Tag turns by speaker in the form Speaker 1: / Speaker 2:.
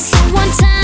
Speaker 1: someone time